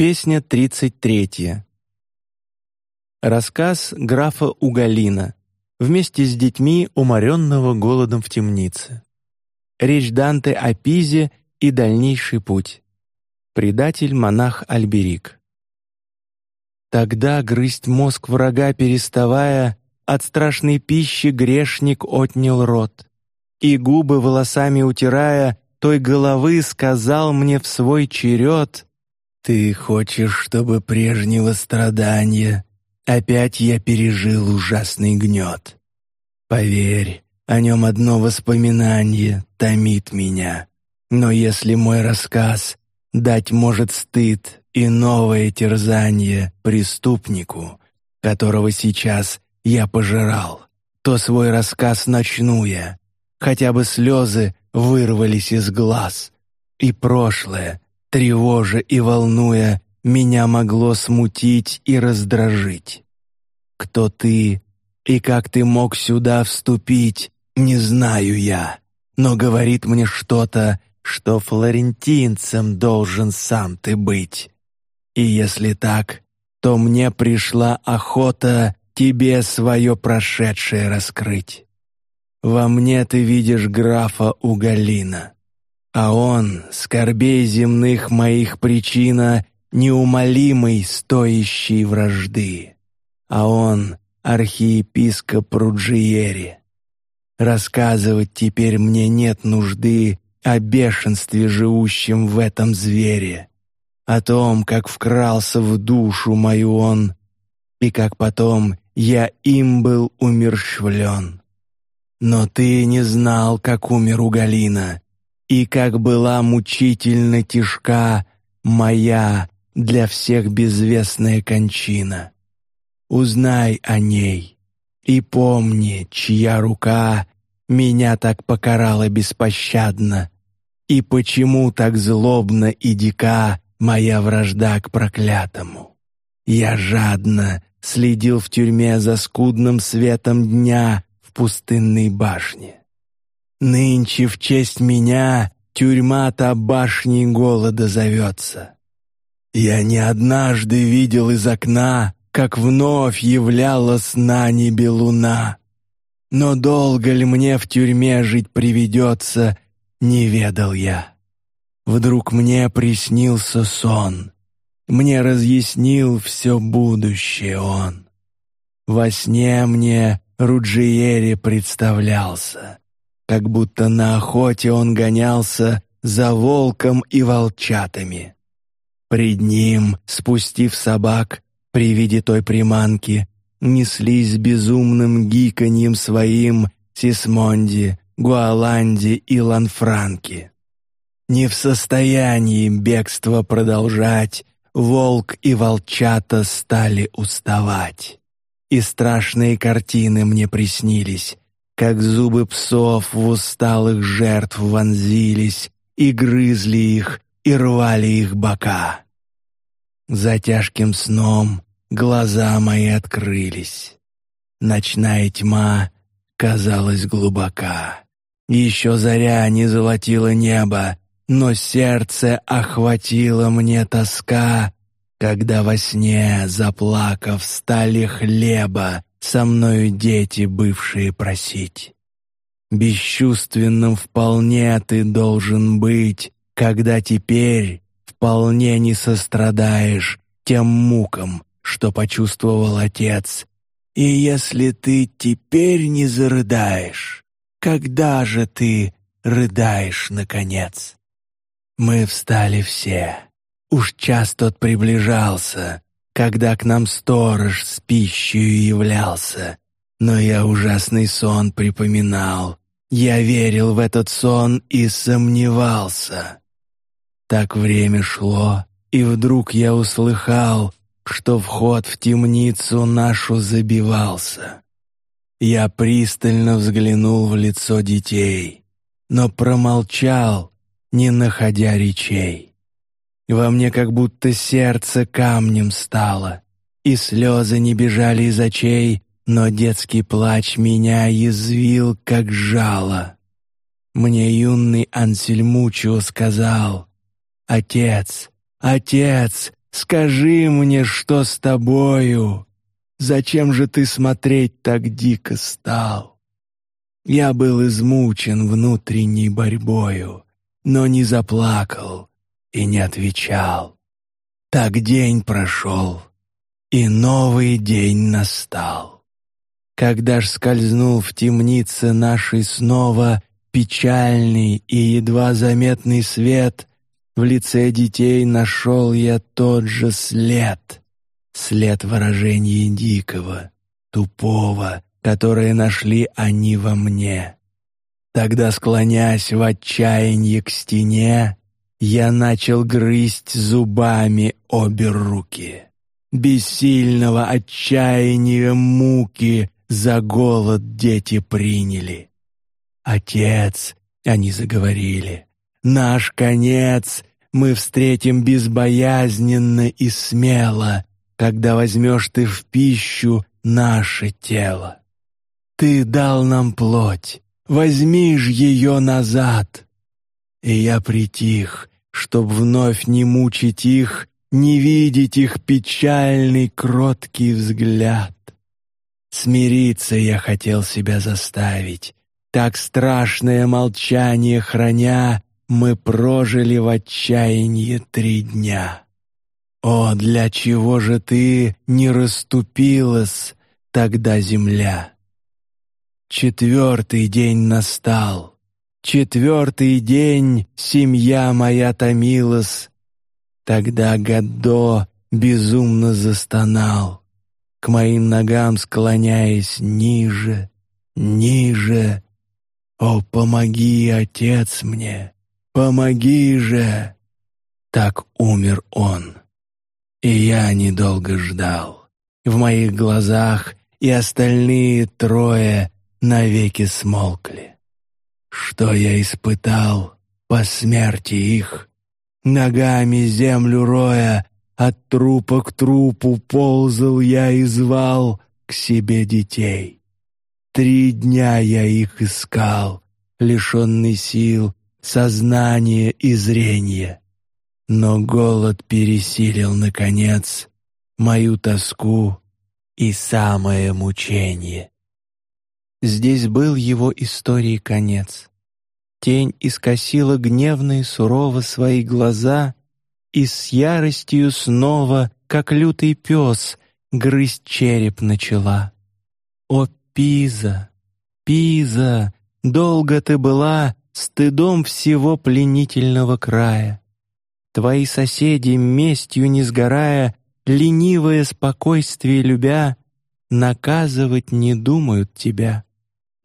Песня тридцать третья. Рассказ графа Угалина вместе с детьми, уморенного голодом в темнице. Речь Данте о Пизе и дальнейший путь. Предатель монах Альберик. Тогда грызть мозг врага переставая, от страшной пищи грешник отнял рот, и губы волосами утирая, той головы сказал мне в свой черед: ты хочешь, чтобы прежнего страдания опять я пережил ужасный гнет? Поверь, о нем одно воспоминание томит меня. Но если мой рассказ дать может стыд и новое терзание преступнику, которого сейчас я пожирал, то свой рассказ начну я. Хотя бы слезы вырвались из глаз, и прошлое тревожа и волнуя, меня могло смутить и раздражить. Кто ты и как ты мог сюда вступить, не знаю я, но говорит мне что-то, что флорентинцем должен сам ты быть. И если так, то мне пришла охота тебе свое прошедшее раскрыть. Во мне ты видишь графа Угалина а он, скорбей земных моих причина, неумолимый, стоящий вражды, а он, архиепископ Руджиери. Рассказывать теперь мне нет нужды о бешенстве, живущем в этом звере, о том, как вкрался в душу мою он, и как потом я им был умерщвлен. Но ты не знал, как умер Угалина, и как была мучительно тяжка моя для всех безвестная кончина. Узнай о ней и помни, чья рука меня так покарала беспощадно, и почему так злобно и дика моя вражда к проклятому. Я жадно следил в тюрьме за скудным светом дня в пустынной башне. Нынче в честь меня тюрьма-то башней голода зовется. Я не однажды видел из окна, как вновь являлась на небе луна. Но долго ли мне в тюрьме жить приведется, не ведал я. Вдруг мне приснился сон, мне разъяснил все будущее он. Во сне мне Руджиери представлялся как будто на охоте он гонялся за волком и волчатами. Пред ним, спустив собак, при виде той приманки, неслись безумным гиканьем своим Сисмонди, Гуаланди и Ланфранки. Не в состоянии бегство продолжать, волк и волчата стали уставать. И страшные картины мне приснились, как зубы псов в усталых жертв вонзились и грызли их и рвали их бока. За тяжким сном глаза мои открылись. Ночная тьма казалась глубока. Еще заря не золотила небо, но сердце охватило мне тоска, когда во сне, заплакав, стали хлеба со мною дети бывшие просить. Бесчувственным вполне ты должен быть, когда теперь вполне не сострадаешь тем мукам, что почувствовал отец. И если ты теперь не зарыдаешь, когда же ты рыдаешь наконец? Мы встали все. Уж час тот приближался, когда к нам сторож с пищей являлся. Но я ужасный сон припоминал. Я верил в этот сон и сомневался. Так время шло, и вдруг я услыхал, что вход в темницу нашу забивался. Я пристально взглянул в лицо детей, но промолчал, не находя речей. Во мне как будто сердце камнем стало, и слезы не бежали из очей, но детский плач меня язвил, как жало. Мне юный Ансельмучио сказал, «Отец, отец, скажи мне, что с тобою? Зачем же ты смотреть так дико стал? Я был измучен внутренней борьбою, но не заплакал и не отвечал. Так день прошел, и новый день настал. Когда ж скользнул в темнице нашей снова печальный и едва заметный свет, в лице детей нашел я тот же след, след выражения дикого, тупого, которое нашли они во мне. Тогда, склонясь в отчаянии к стене, я начал грызть зубами обе руки. Бессильного отчаяния муки за голод дети приняли. Отец, они заговорили, наш конец мы встретим безбоязненно и смело, когда возьмешь ты в пищу наше тело. Ты дал нам плоть, возьми ж ее назад. И я притих, чтоб вновь не мучить их, не видеть их печальный кроткий взгляд. Смириться я хотел себя заставить. Так страшное молчание храня, мы прожили в отчаянии три дня. О, для чего же ты не расступилась тогда земля? Четвертый день настал. Четвертый день семья моя томилась. Тогда Гаддо безумно застонал к моим ногам склоняясь ниже, ниже. О, помоги, отец мне, помоги же! Так умер он, и я недолго ждал. В моих глазах и остальные трое навеки смолкли. Что я испытал по смерти их, ногами землю роя, от трупа к трупу ползал я и звал к себе детей. Три дня я их искал, лишенный сил, сознания и зрения. Но голод пересилил, наконец, мою тоску и самое мучение. Здесь был его истории конец. Тень искосила гневно и сурово свои глаза и с яростью снова, как лютый пес, грызть череп начала. О, Пиза, Пиза, долго ты была стыдом всего пленительного края. Твои соседи местью не сгорая, ленивое спокойствие любя, наказывать не думают тебя.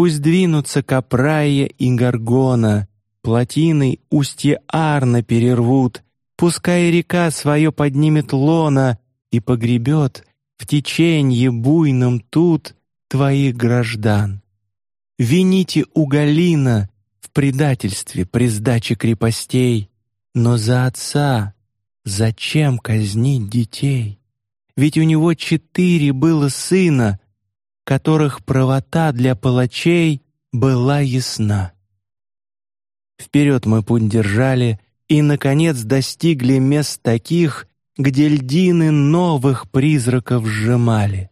Пусть двинутся Капрая и Гаргона, плотины устье Арна перервут, Пускай река свое поднимет лона и погребет в теченье буйном тут твоих граждан. Вините у Галина в предательстве при сдаче крепостей, но за отца зачем казнить детей? Ведь у него четыре было сына, которых правота для палачей была ясна. Вперед мы путь держали и, наконец, достигли мест таких, где льдины новых призраков сжимали.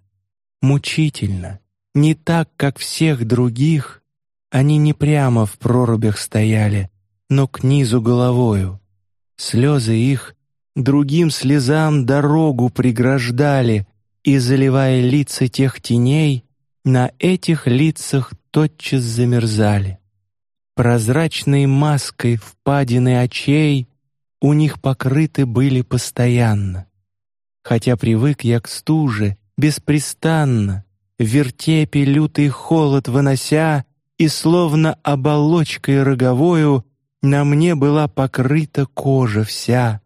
Мучительно, не так, как всех других, они не прямо в прорубях стояли, но к низу головою. Слезы их другим слезам дорогу преграждали, и, заливая лица тех теней, на этих лицах тотчас замерзали. Прозрачной маской впадины очей у них покрыты были постоянно. Хотя привык я к стуже беспрестанно, вертепе лютый холод вынося, и словно оболочкой роговою на мне была покрыта кожа вся.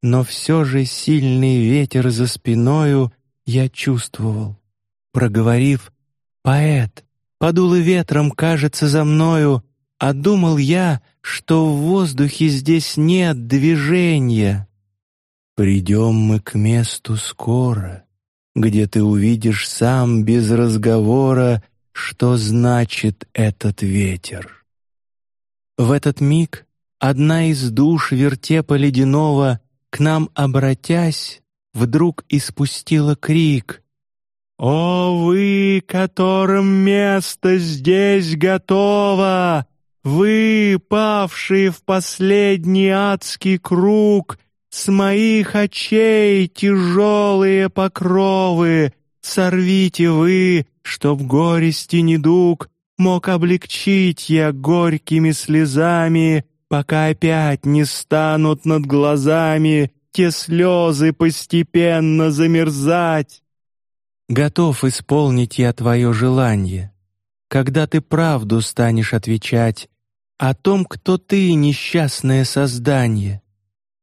Но все же сильный ветер за спиною я чувствовал. Проговорив, поэт, подуло ветром, кажется, за мною, а думал я, что в воздухе здесь нет движения. Придем мы к месту скоро, где ты увидишь сам без разговора, что значит этот ветер. В этот миг одна из душ вертепа ледяного к нам обратясь, вдруг испустила крик. «О вы, которым место здесь готово! Вы, павшие в последний адский круг, с моих очей тяжелые покровы, сорвите вы, чтоб горести недуг мог облегчить я горькими слезами, пока опять не станут над глазами те слезы постепенно замерзать. Готов исполнить я твое желание, когда ты правду станешь отвечать о том, кто ты, несчастное создание.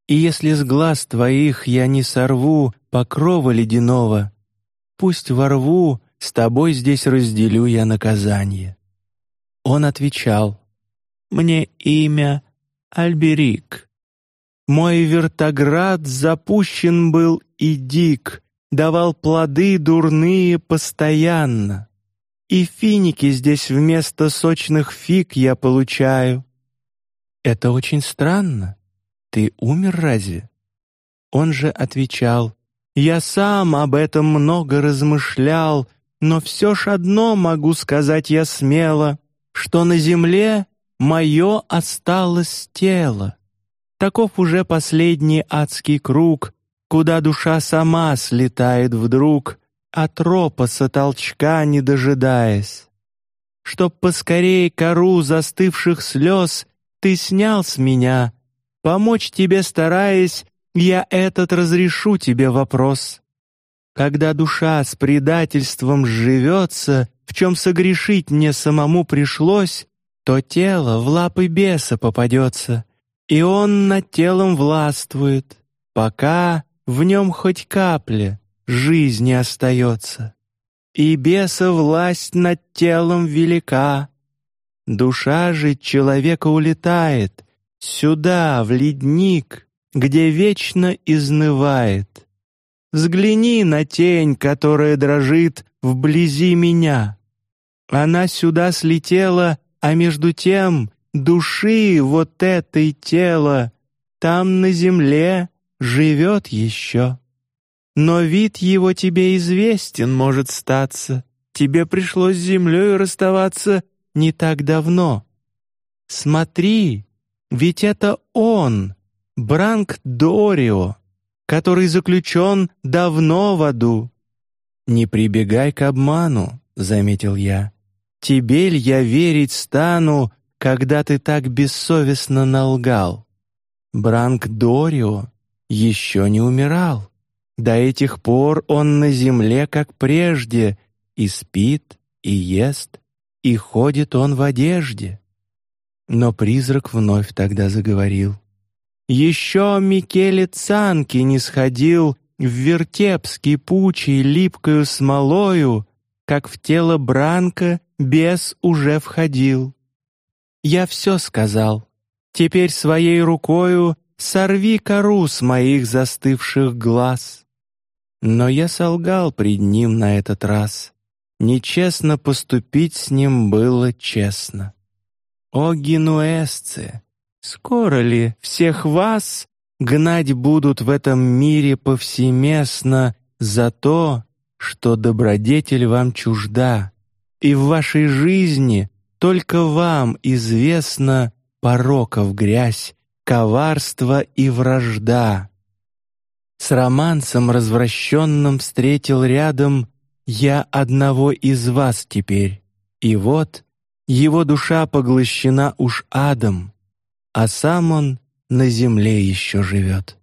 И если с глаз твоих я не сорву покрова ледяного, пусть ворву с тобой здесь разделю я наказание. Он отвечал: Мне имя Альберик. Мой вертоград запущен был и дик, давал плоды дурные постоянно. И финики здесь вместо сочных фиг я получаю. Это очень странно. Ты умер разве? Он же отвечал: Я сам об этом много размышлял, но все ж одно могу сказать я смело, что на земле мое осталось тело. Таков уже последний адский круг, куда душа сама слетает вдруг, от ропоса толчка не дожидаясь. Чтоб поскорей кору застывших слез ты снял с меня, помочь тебе стараясь, я этот разрешу тебе вопрос. Когда душа с предательством сживется, в чем согрешить мне самому пришлось, то тело в лапы беса попадется, и он над телом властвует, пока в нем хоть капля жизни остается. И беса власть над телом велика. Душа же человека улетает сюда, в ледник, где вечно изнывает. Взгляни на тень, которая дрожит вблизи меня. Она сюда слетела а между тем души вот этой тело там на земле живет еще. Но вид его тебе известен, может статься. Тебе пришлось с землей расставаться не так давно. Смотри, ведь это он, Бранк Дорио, который заключен давно в аду. Не прибегай к обману, заметил я. Тебе ль я верить стану, когда ты так бессовестно налгал? Бранк Дорио еще не умирал. До этих пор он на земле, как прежде, и спит, и ест, и ходит он в одежде. Но призрак вновь тогда заговорил. Еще Микеле Цанки не сходил в вертепский пучей липкою смолою, как в тело Бранка бес уже входил. Я все сказал. Теперь своей рукою сорви кору с моих застывших глаз. Но я солгал пред ним на этот раз. Нечестно поступить с ним было честно. О генуэзцы, скоро ли всех вас гнать будут в этом мире повсеместно за то, что добродетель вам чужда, и в вашей жизни только вам известно пороков грязь, коварство и вражда. С романсом развращенным встретил рядом я одного из вас теперь, и вот его душа поглощена уж адом, а сам он на земле еще живет.